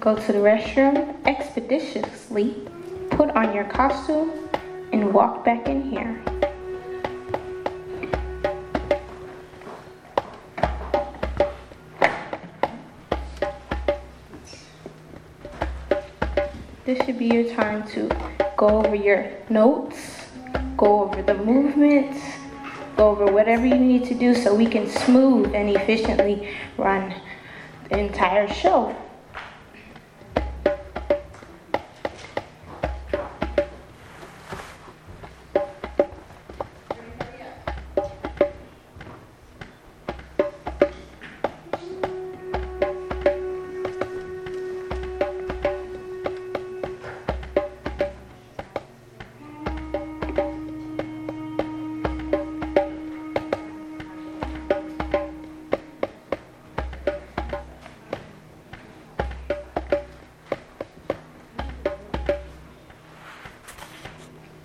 Go to the restroom expeditiously, put on your costume, and walk back in here. This should be your time to go over your notes, go over the movements, go over whatever you need to do so we can smooth and efficiently run the entire show.